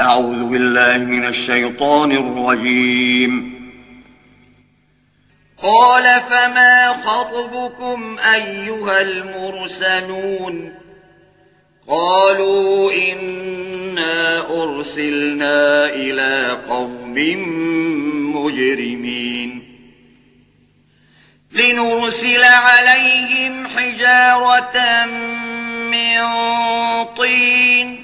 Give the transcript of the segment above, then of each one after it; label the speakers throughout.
Speaker 1: أعوذ بالله من الشيطان الرجيم قال فما خطبكم أيها المرسلون قالوا إنا أرسلنا إلى قوم مجرمين لنرسل عليهم حجارة من طين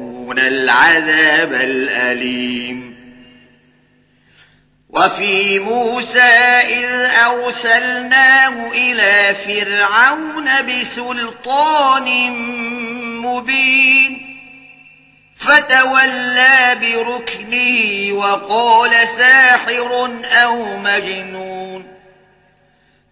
Speaker 1: يذوقون العذاب الأليم وفي موسى إذ أرسلناه إلى فرعون بسلطان مبين فتولى بركنه وقال ساحر أو مجنون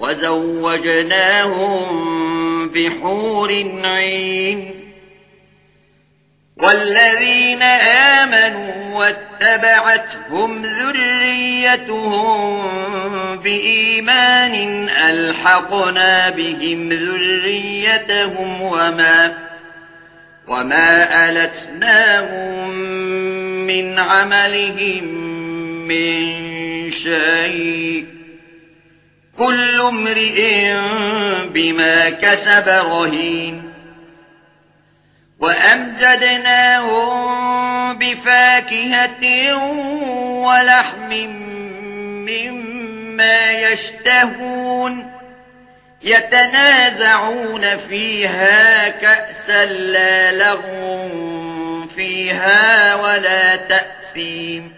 Speaker 1: وزوجناهم بحور عين والذين آمنوا واتبعتهم ذريتهم بإيمان ألحقنا بهم ذريتهم وما وما ألتناهم من عملهم من شيء كل امرئ بما كسب رهين وأمجدناهم بفاكهة ولحم مما يشتهون يتنازعون فيها كأسا لا لغم فيها ولا تأثيم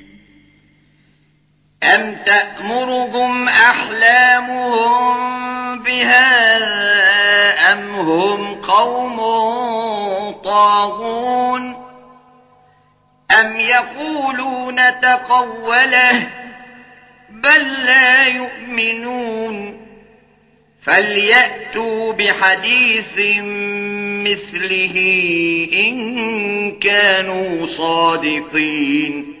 Speaker 1: أم تأمرهم أحلامهم بها أم هم قوم طاغون أم يقولون تقوله بل لا يؤمنون فليأتوا بحديث مثله إن كانوا صادقين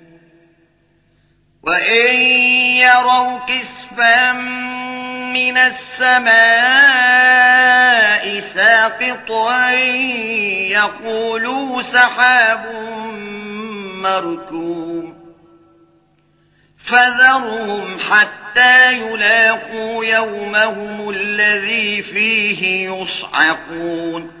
Speaker 1: وَإِن يَرَوْا كِسْفًا مِنَ السَّمَاءِ سَاقِطًا يَقُولُوا سَحَابٌ مَّرْكُومٌ فَذَرْهُمْ حَتَّى يُلَاقُوا يَوْمَهُمُ الَّذِي فِيهِ يُصْعَقُونَ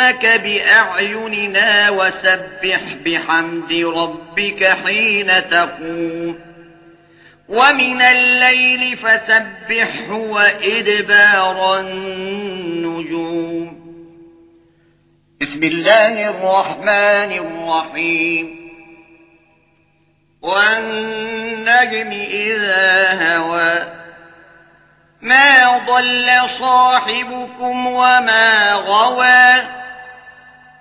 Speaker 1: إنك بأعيننا وسبح بحمد ربك حين تقوم ومن الليل فسبحه وإدبار النجوم بسم الله الرحمن الرحيم والنجم إذا هوى ما ضل صاحبكم وما غوى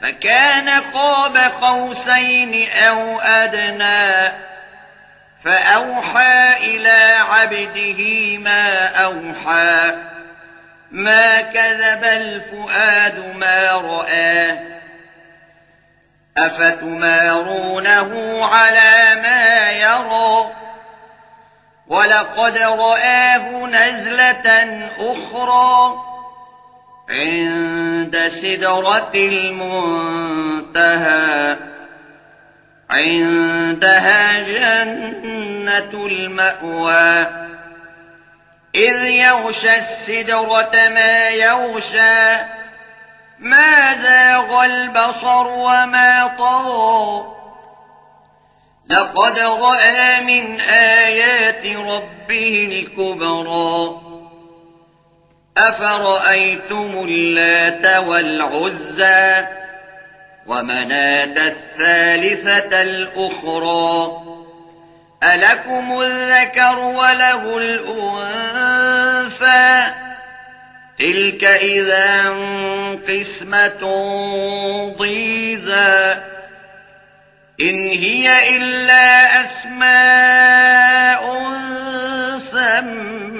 Speaker 1: فكان قاب قوسين أو أدنى فأوحى إلى عبده ما أوحى ما كذب الفؤاد ما رآه أفتمارونه على ما يرى ولقد رآه نزلة أخرى عند سدرة المنتهى عندها جنة المأوى إذ يغشى السدرة ما يغشى ما زاغ البصر وما طار لقد رأى من آيات ربه الكبرى أفرأيتم اللات والعزى ومنات الثالثة الأخرى ألكم الذكر وله الأنفى تلك إذا قسمة ضيزى إن هي إلا أسماء سمى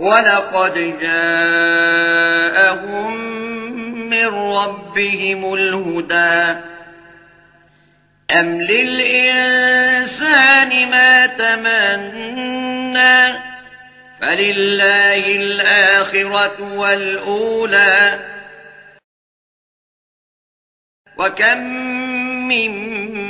Speaker 1: وَلَقَدْ جَاءَهُمْ مِنْ رَبِّهِمُ الْهُدَى أَمْ لِلْإِنسَانِ مَا تَمَنَّى فَلِلَّهِ الْآخِرَةُ وَالْأُولَى وَكَمْ مِنْ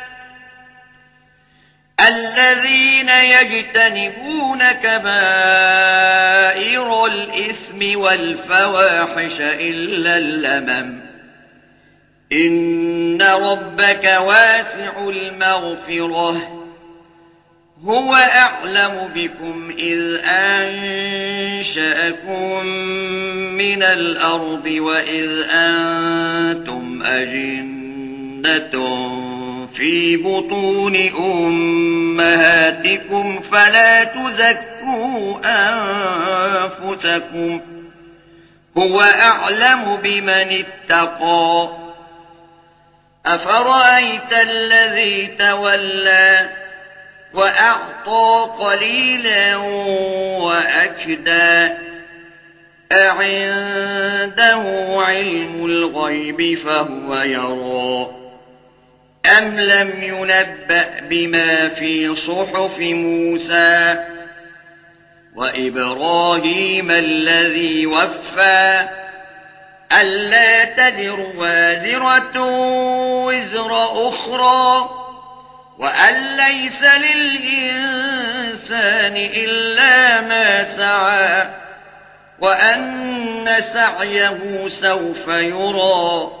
Speaker 1: الذين يجتنبون كبائر الإثم والفواحش إلا اللمم إن ربك واسع المغفرة هو أعلم بكم إذ أنشأكم من الأرض وإذ أنتم أجنة في بطون أمهاتكم فلا تزكوا أنفسكم هو أعلم بمن اتقى أفرأيت الذي تولى وأعطى قليلا وأكدا أعنده علم الغيب فهو يراه أم لم ينبأ بما في صحف موسى وإبراهيم الذي وفى ألا تذر وازرة وزر أخرى وأن ليس للإنسان إلا ما سعى وأن سعيه سوف يرى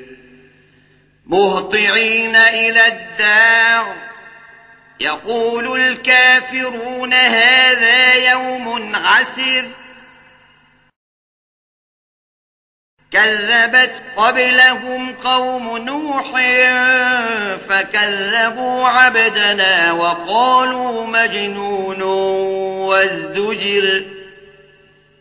Speaker 1: مهطعين إلى الدار يقول الكافرون هذا يوم عسر كذبت قبلهم قوم نوح فكذبوا عبدنا وقالوا مجنون وازدجر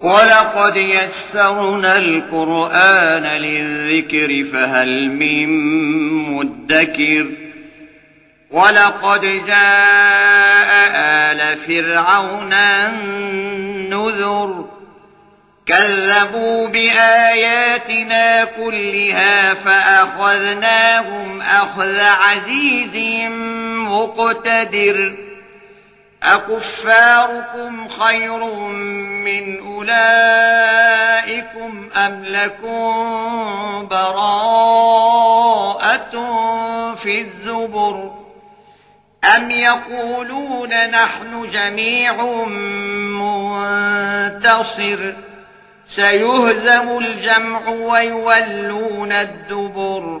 Speaker 1: وَلَقَدْ يَسَّرْنَا الْقُرْآنَ لِلذِّكْرِ فَهَلْ مِن مُّدَّكِرٍ وَلَقَدْ جَاءَ آلَ فِرْعَوْنَ النُّذُرُ كَذَّبُوا بِآيَاتِنَا كُلِّهَا فَأَخَذْنَاهُمْ أَخْذَ عَزِيزٍ مُّقْتَدِرٍ أكفاركم خير من أولئكم أم لكم براءة في الزبر أم يقولون نحن جميع منتصر سيهزم الجمع ويولون الدبر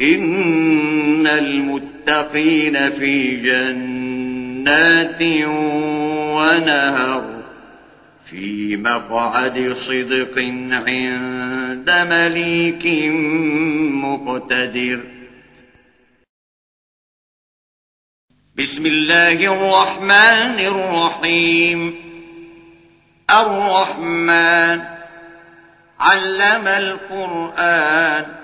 Speaker 1: ان المتقين في جنات ونهر في مقعد صدق عند مليك مقتدر بسم الله الرحمن الرحيم الرحمن علم القرآن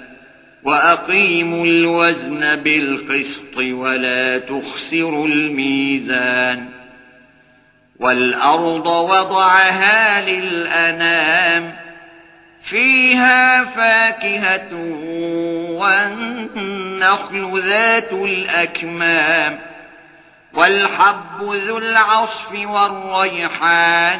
Speaker 1: وَأَقِيمُوا الْوَزْنَ بِالْقِسْطِ وَلَا تُخْسِرُوا الْمِيزَانَ وَالْأَرْضَ وَضَعَهَا لِلْأَنَامِ فِيهَا فَاكِهَةٌ وَالنَّخْلُ ذَاتُ الْأَكْمَامِ وَالْحَبُّ ذُو الْعَصْفِ وَالرَّيْحَانِ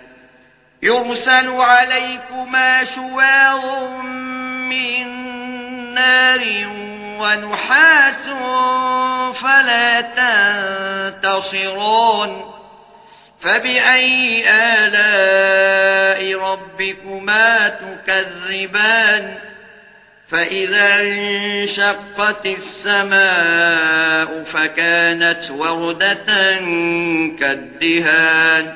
Speaker 1: يرسل عليكما شواظ من نار ونحاس فلا تنتصرون فبأي آلاء ربكما تكذبان فإذا انشقت السماء فكانت وردة كالدهان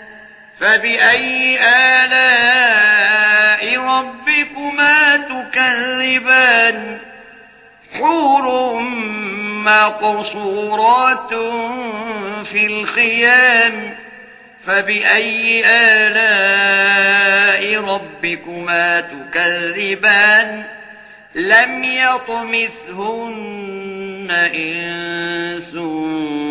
Speaker 1: فبأي آلاء ربكما تكذبان حور مقصورات في الخيام فبأي آلاء ربكما تكذبان لم يطمثهن إنسون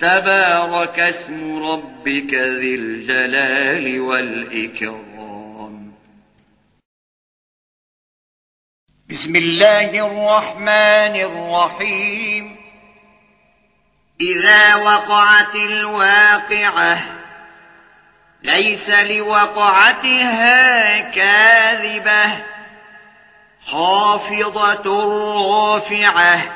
Speaker 1: تبارك اسم ربك ذي الجلال والإكرام بسم الله الرحمن الرحيم إذا وقعت الواقعة ليس لوقعتها كاذبة خافضة رافعة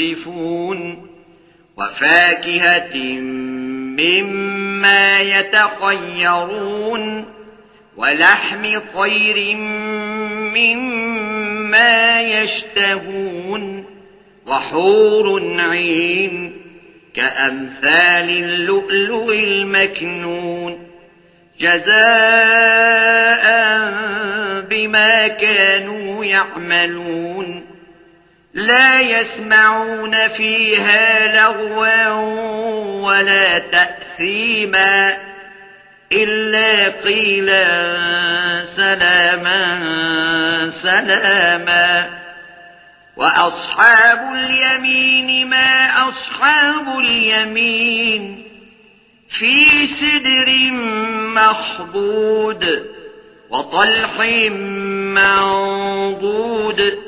Speaker 1: يقذفون وفاكهة مما يتقيرون ولحم طير مما يشتهون وحور عين كأمثال اللؤلؤ المكنون جزاء بما كانوا يعملون لا يسمعون فيها لغوا ولا تأثيما إلا قيلا سلاما سلاما وأصحاب اليمين ما أصحاب اليمين في سدر محبود وطلح منضود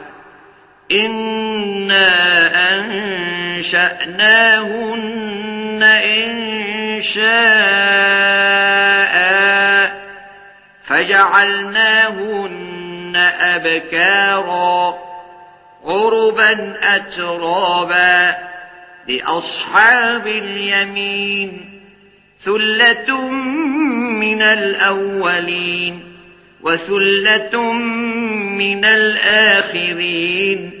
Speaker 1: إنا أنشأناهن انشاء فجعلناهن أبكارا عربا أترابا لأصحاب اليمين ثلة من الأولين وثلة من الآخرين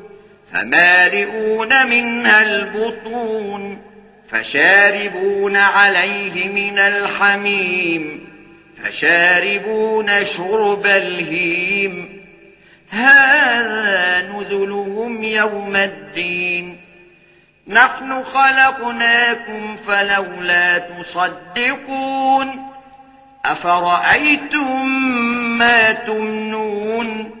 Speaker 1: فمالئون منها البطون فشاربون عليه من الحميم فشاربون شرب الهيم هذا نذلهم يوم الدين نحن خلقناكم فلولا تصدقون أفرأيتم ما تمنون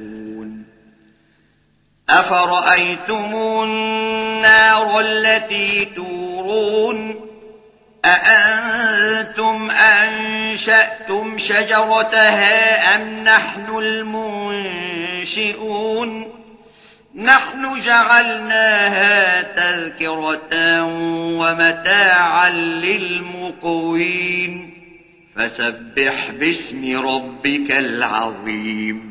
Speaker 1: أفرأيتم النار التي تورون أأنتم أنشأتم شجرتها أم نحن المنشئون نحن جعلناها تذكرة ومتاعا للمقوين فسبح باسم ربك العظيم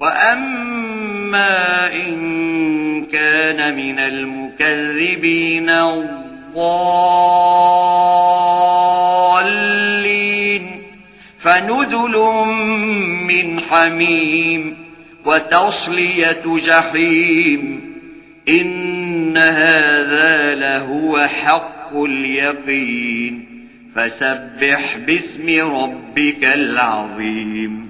Speaker 1: وَأَمَّا إِن كَانَ مِنَ الْمُكَذِّبِينَ الضَّالِّينَ فنذل مِّنْ حَمِيمٍ وَتَصْلِيَةُ جَحِيمٍ إِنَّ هَذَا لَهُوَ حَقُّ الْيَقِينِ فَسَبِّحْ بِاسْمِ رَبِّكَ الْعَظِيمِ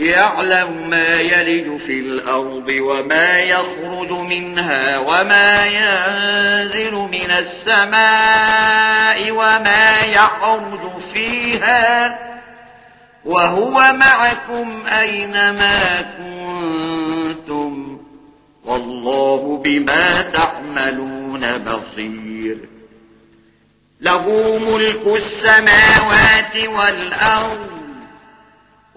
Speaker 1: يعلم ما يلج في الأرض وما يخرج منها وما ينزل من السماء وما يعرض فيها وهو معكم أينما كنتم والله بما تعملون بصير له ملك السماوات والأرض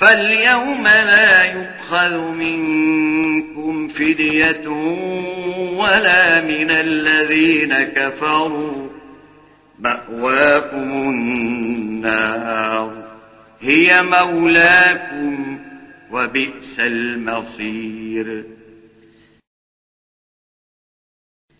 Speaker 1: فاليوم لا يؤخذ منكم فدية ولا من الذين كفروا مأواكم النار
Speaker 2: هي مولاكم
Speaker 1: وبئس المصير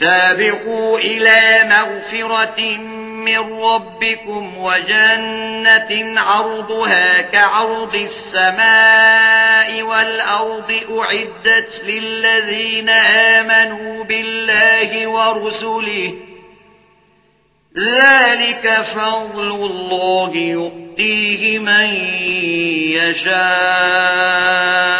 Speaker 1: سابقوا إلى مغفرة من ربكم وجنة عرضها كعرض السماء والأرض أعدت للذين آمنوا بالله ورسله ذلك فضل الله يؤتيه من يشاء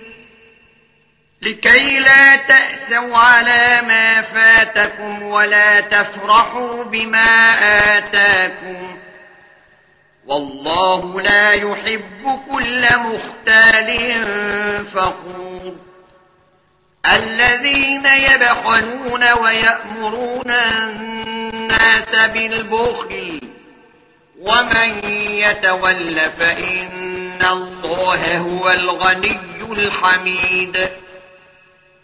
Speaker 1: لكي لا تأسوا على ما فاتكم ولا تفرحوا بما آتاكم والله لا يحب كل مختال فقور الذين يبخلون ويأمرون الناس بالبخل ومن يتول فإن الله هو الغني الحميد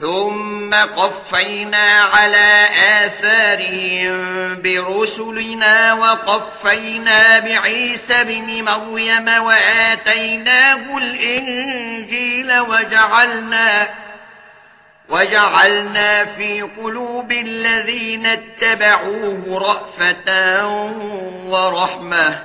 Speaker 1: ثم قفينا على آثارهم برسلنا وقفينا بعيسى بن مريم وآتيناه الإنجيل وجعلنا وجعلنا في قلوب الذين اتبعوه رأفة ورحمة